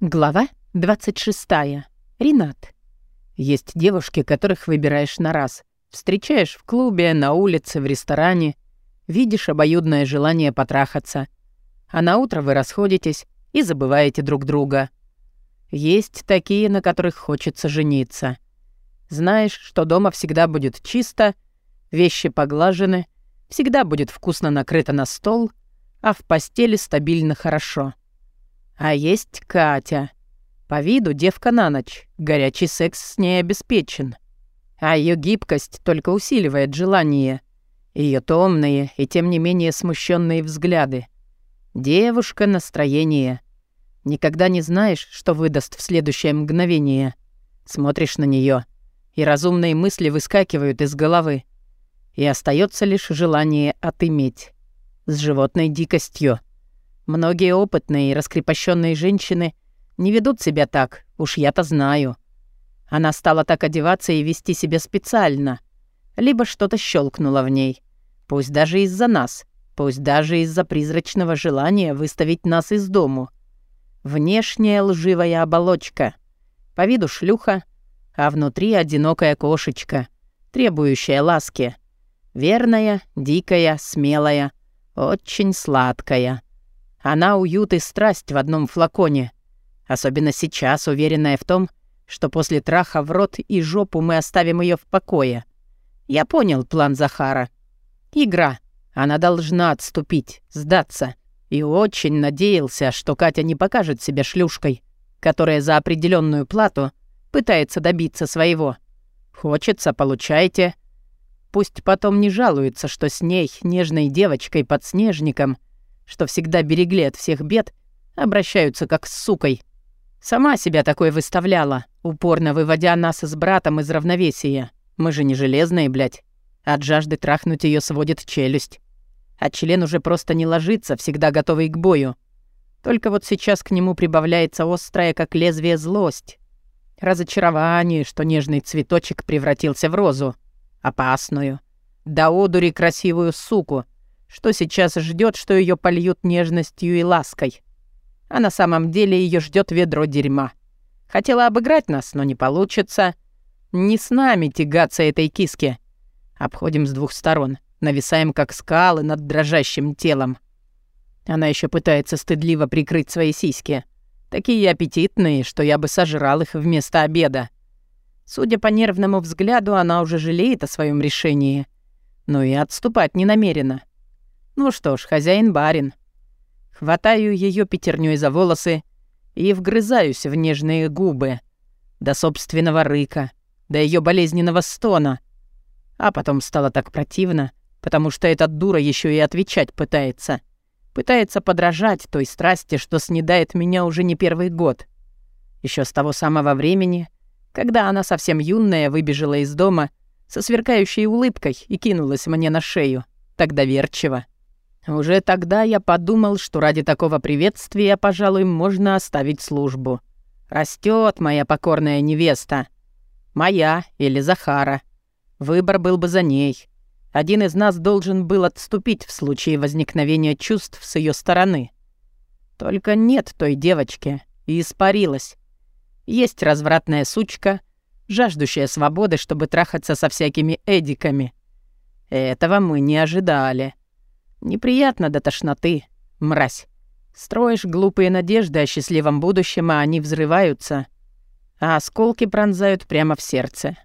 Глава 26. Ренат. Есть девушки, которых выбираешь на раз. Встречаешь в клубе, на улице, в ресторане. Видишь обоюдное желание потрахаться. А на утро вы расходитесь и забываете друг друга. Есть такие, на которых хочется жениться. Знаешь, что дома всегда будет чисто, вещи поглажены, всегда будет вкусно накрыто на стол, а в постели стабильно хорошо. А есть Катя. По виду девка на ночь. Горячий секс с ней обеспечен. А ее гибкость только усиливает желание. Ее томные и тем не менее смущенные взгляды. Девушка настроение. Никогда не знаешь, что выдаст в следующее мгновение. Смотришь на нее, и разумные мысли выскакивают из головы. И остается лишь желание отыметь. С животной дикостью. Многие опытные и раскрепощенные женщины не ведут себя так, уж я-то знаю. Она стала так одеваться и вести себя специально. Либо что-то щелкнуло в ней. Пусть даже из-за нас, пусть даже из-за призрачного желания выставить нас из дому. Внешняя лживая оболочка. По виду шлюха, а внутри одинокая кошечка, требующая ласки. Верная, дикая, смелая, очень сладкая. Она уют и страсть в одном флаконе. Особенно сейчас, уверенная в том, что после траха в рот и жопу мы оставим ее в покое. Я понял план Захара. Игра. Она должна отступить, сдаться. И очень надеялся, что Катя не покажет себя шлюшкой, которая за определенную плату пытается добиться своего. Хочется, получайте. Пусть потом не жалуется, что с ней, нежной девочкой-подснежником, что всегда берегли от всех бед, обращаются как с сукой. Сама себя такой выставляла, упорно выводя нас с братом из равновесия. Мы же не железные, блядь. От жажды трахнуть ее сводит челюсть. А член уже просто не ложится, всегда готовый к бою. Только вот сейчас к нему прибавляется острая, как лезвие, злость. Разочарование, что нежный цветочек превратился в розу. Опасную. До одури красивую суку — что сейчас ждет, что ее польют нежностью и лаской. А на самом деле ее ждет ведро дерьма. Хотела обыграть нас, но не получится. Не с нами тягаться этой киски. Обходим с двух сторон, нависаем как скалы над дрожащим телом. Она еще пытается стыдливо прикрыть свои сиськи. Такие аппетитные, что я бы сожрал их вместо обеда. Судя по нервному взгляду, она уже жалеет о своем решении. Но и отступать не намерена. Ну что ж, хозяин-барин. Хватаю ее пятерней за волосы и вгрызаюсь в нежные губы. До собственного рыка, до ее болезненного стона. А потом стало так противно, потому что эта дура еще и отвечать пытается. Пытается подражать той страсти, что снедает меня уже не первый год. Еще с того самого времени, когда она совсем юная выбежала из дома со сверкающей улыбкой и кинулась мне на шею, так доверчиво. Уже тогда я подумал, что ради такого приветствия, пожалуй, можно оставить службу. Растет моя покорная невеста. Моя или Захара. Выбор был бы за ней. Один из нас должен был отступить в случае возникновения чувств с ее стороны. Только нет той девочки, и испарилась. Есть развратная сучка, жаждущая свободы, чтобы трахаться со всякими эдиками. Этого мы не ожидали. Неприятно до тошноты, мразь. Строишь глупые надежды о счастливом будущем, а они взрываются, а осколки пронзают прямо в сердце.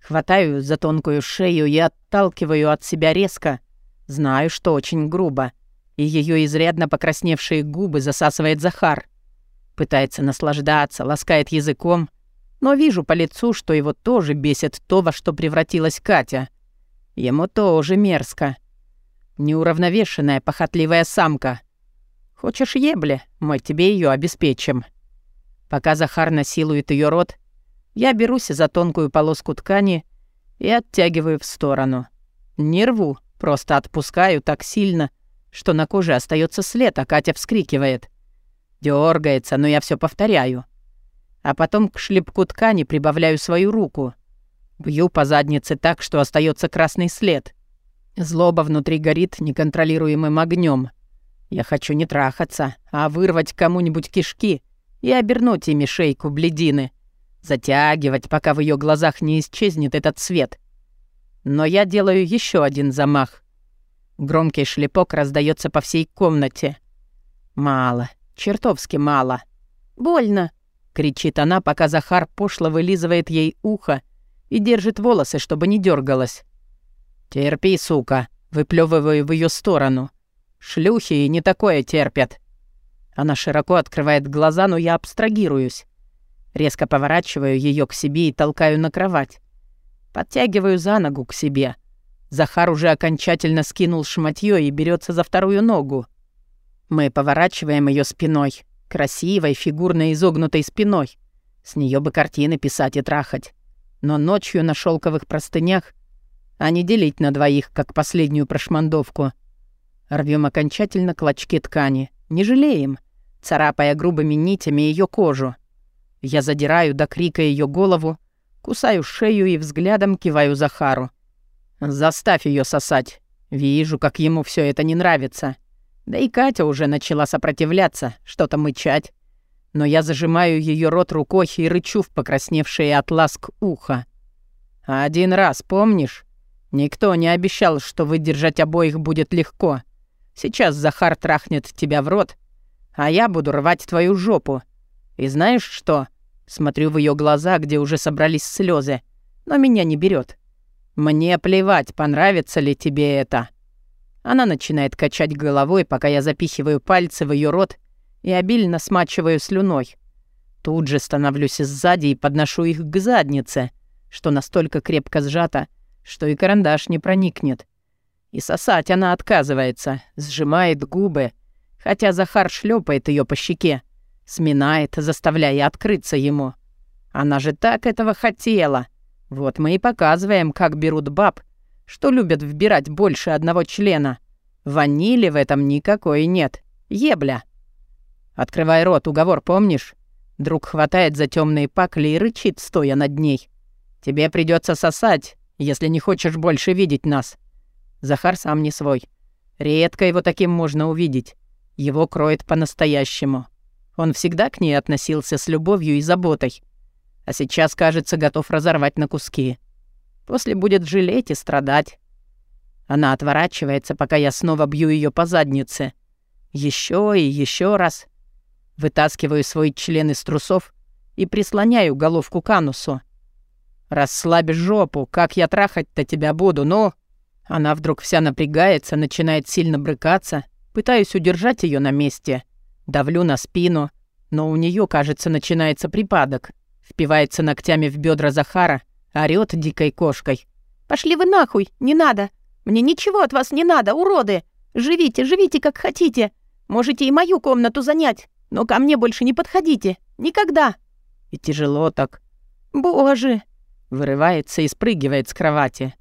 Хватаю за тонкую шею и отталкиваю от себя резко. Знаю, что очень грубо. И ее изрядно покрасневшие губы засасывает Захар. Пытается наслаждаться, ласкает языком. Но вижу по лицу, что его тоже бесит то, во что превратилась Катя. Ему тоже мерзко. Неуравновешенная, похотливая самка. Хочешь ебли? Мы тебе ее обеспечим. Пока Захар насилует ее рот, я берусь за тонкую полоску ткани и оттягиваю в сторону. Не рву, просто отпускаю так сильно, что на коже остается след, а Катя вскрикивает. Дёргается, но я все повторяю. А потом к шлепку ткани прибавляю свою руку. Бью по заднице так, что остается красный след. Злоба внутри горит неконтролируемым огнем. Я хочу не трахаться, а вырвать кому-нибудь кишки и обернуть ими шейку бледины. Затягивать, пока в ее глазах не исчезнет этот свет. Но я делаю еще один замах. Громкий шлепок раздается по всей комнате. Мало, чертовски мало. «Больно!» — кричит она, пока Захар пошло вылизывает ей ухо и держит волосы, чтобы не дергалась. «Терпи, сука!» — выплевываю в ее сторону. «Шлюхи и не такое терпят!» Она широко открывает глаза, но я абстрагируюсь. Резко поворачиваю ее к себе и толкаю на кровать. Подтягиваю за ногу к себе. Захар уже окончательно скинул шматье и берется за вторую ногу. Мы поворачиваем ее спиной, красивой, фигурно изогнутой спиной. С нее бы картины писать и трахать. Но ночью на шелковых простынях, а не делить на двоих, как последнюю прошмандовку. Рвем окончательно клочки ткани, не жалеем, царапая грубыми нитями ее кожу. Я задираю до крика ее голову, кусаю шею и взглядом киваю Захару. «Заставь ее сосать. Вижу, как ему все это не нравится. Да и Катя уже начала сопротивляться, что-то мычать. Но я зажимаю ее рот рукой и рычу в покрасневшее от ласк ухо. «Один раз, помнишь? Никто не обещал, что выдержать обоих будет легко. Сейчас Захар трахнет тебя в рот, а я буду рвать твою жопу. И знаешь что? Смотрю в ее глаза, где уже собрались слезы, но меня не берет. Мне плевать, понравится ли тебе это. Она начинает качать головой, пока я запихиваю пальцы в ее рот и обильно смачиваю слюной. Тут же становлюсь сзади и подношу их к заднице, что настолько крепко сжато, что и карандаш не проникнет. И сосать она отказывается, сжимает губы, хотя Захар шлепает ее по щеке сминает, заставляя открыться ему. Она же так этого хотела. Вот мы и показываем, как берут баб, что любят вбирать больше одного члена. Ванили в этом никакой нет. Ебля. Открывай рот, уговор помнишь? Друг хватает за темные пакли и рычит, стоя над ней. Тебе придется сосать, если не хочешь больше видеть нас. Захар сам не свой. Редко его таким можно увидеть. Его кроет по-настоящему. Он всегда к ней относился с любовью и заботой. А сейчас, кажется, готов разорвать на куски. После будет жалеть и страдать. Она отворачивается, пока я снова бью ее по заднице. Еще и еще раз. Вытаскиваю свой член из трусов и прислоняю головку к анусу. «Расслабь жопу, как я трахать-то тебя буду, ну...» Она вдруг вся напрягается, начинает сильно брыкаться. Пытаюсь удержать ее на месте. Давлю на спину, но у нее, кажется, начинается припадок. Впивается ногтями в бедра Захара, орёт дикой кошкой. «Пошли вы нахуй! Не надо! Мне ничего от вас не надо, уроды! Живите, живите, как хотите! Можете и мою комнату занять, но ко мне больше не подходите! Никогда!» И тяжело так. «Боже!» Вырывается и спрыгивает с кровати.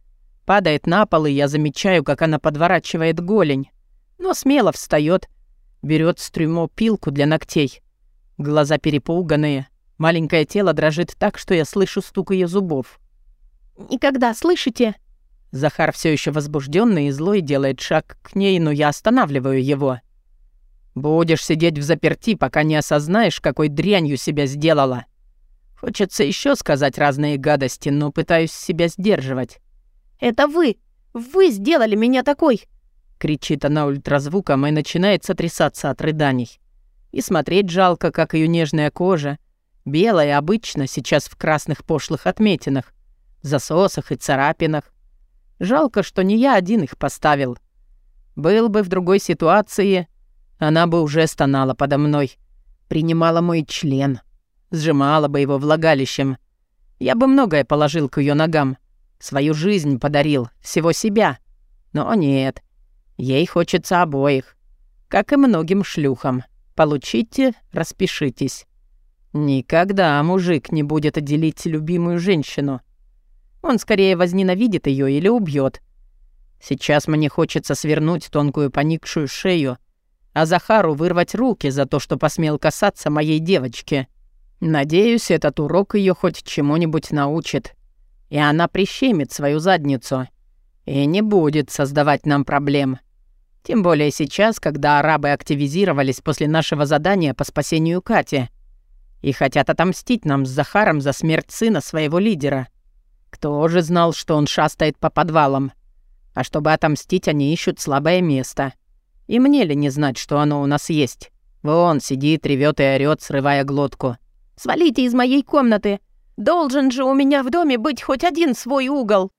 Падает на пол, и я замечаю, как она подворачивает голень. Но смело встает Берет с трюмо пилку для ногтей. Глаза перепуганные. Маленькое тело дрожит так, что я слышу стук ее зубов. «Никогда, слышите?» Захар все еще возбужденный и злой делает шаг к ней, но я останавливаю его. «Будешь сидеть в заперти, пока не осознаешь, какой дрянью себя сделала». Хочется еще сказать разные гадости, но пытаюсь себя сдерживать. «Это вы! Вы сделали меня такой! Кричит она ультразвуком и начинает сотрясаться от рыданий. И смотреть жалко, как ее нежная кожа, белая обычно, сейчас в красных пошлых отметинах, засосах и царапинах. Жалко, что не я один их поставил. Был бы в другой ситуации, она бы уже стонала подо мной, принимала мой член, сжимала бы его влагалищем. Я бы многое положил к ее ногам, свою жизнь подарил, всего себя. Но нет, Ей хочется обоих, как и многим шлюхам. Получите, распишитесь. Никогда мужик не будет отделить любимую женщину. Он скорее возненавидит ее или убьет. Сейчас мне хочется свернуть тонкую поникшую шею, а Захару вырвать руки за то, что посмел касаться моей девочки. Надеюсь, этот урок ее хоть чему-нибудь научит. И она прищемит свою задницу. И не будет создавать нам проблем. Тем более сейчас, когда арабы активизировались после нашего задания по спасению Кати. И хотят отомстить нам с Захаром за смерть сына своего лидера. Кто же знал, что он шастает по подвалам? А чтобы отомстить, они ищут слабое место. И мне ли не знать, что оно у нас есть? Вон сидит, ревет и орёт, срывая глотку. «Свалите из моей комнаты! Должен же у меня в доме быть хоть один свой угол!»